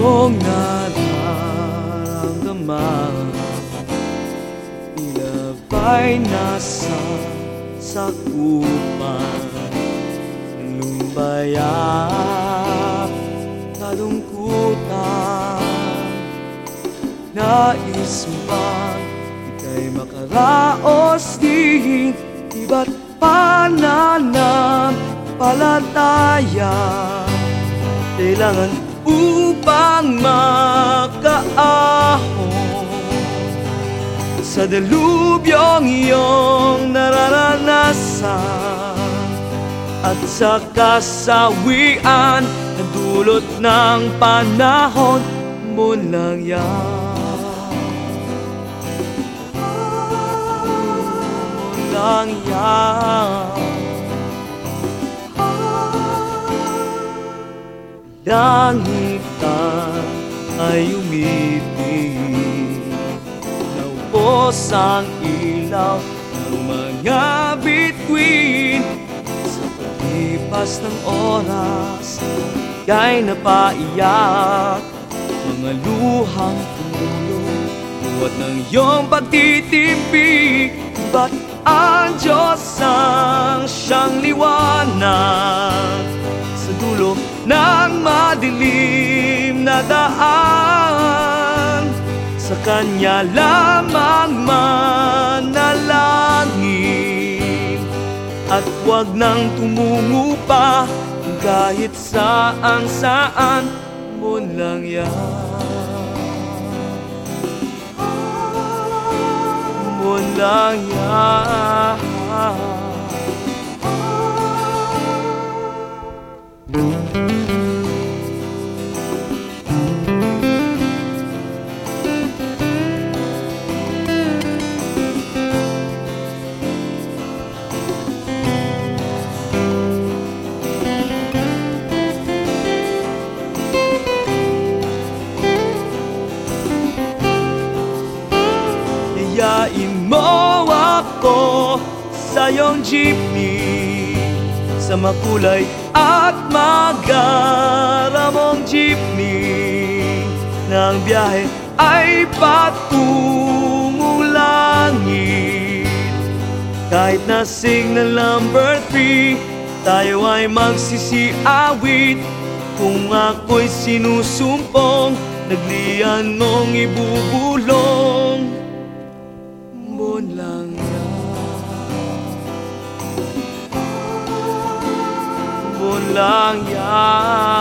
Anong nararamdaman? Tila ba'y nasa sakupan ng lumbayak kalungkutan? Nais bang ika'y makaraos di iba't pananampalataya? Kailangan upang makaahon Sa dalubyong iyong nararanasan At sa kasawian na dulot ng panahon mo lang yan Mo lang yan Langitan ay umibig. Naupos ang ilaw ng mga bituin Sa paglipas ng oras Ika'y napaiyak. Mga luhang tumulo Buwat ng iyong pagtitimpi. Ba't ang Diyos ang siyang liwanag? Sa dulo ng madilim na daan. Sa Kanya lamang manalangin. At huwag nang tumungo pa Kahit saan saan mo lang yan. Mo lang yan mo ako sa iyong jeepney Sa makulay at magaramong jeepney Na ang biyahe ay patungong langit Kahit na signal number 3 Tayo ay magsisiawit. Kung ako'y sinusumpong Naglian mong ibubulong Mo lang yan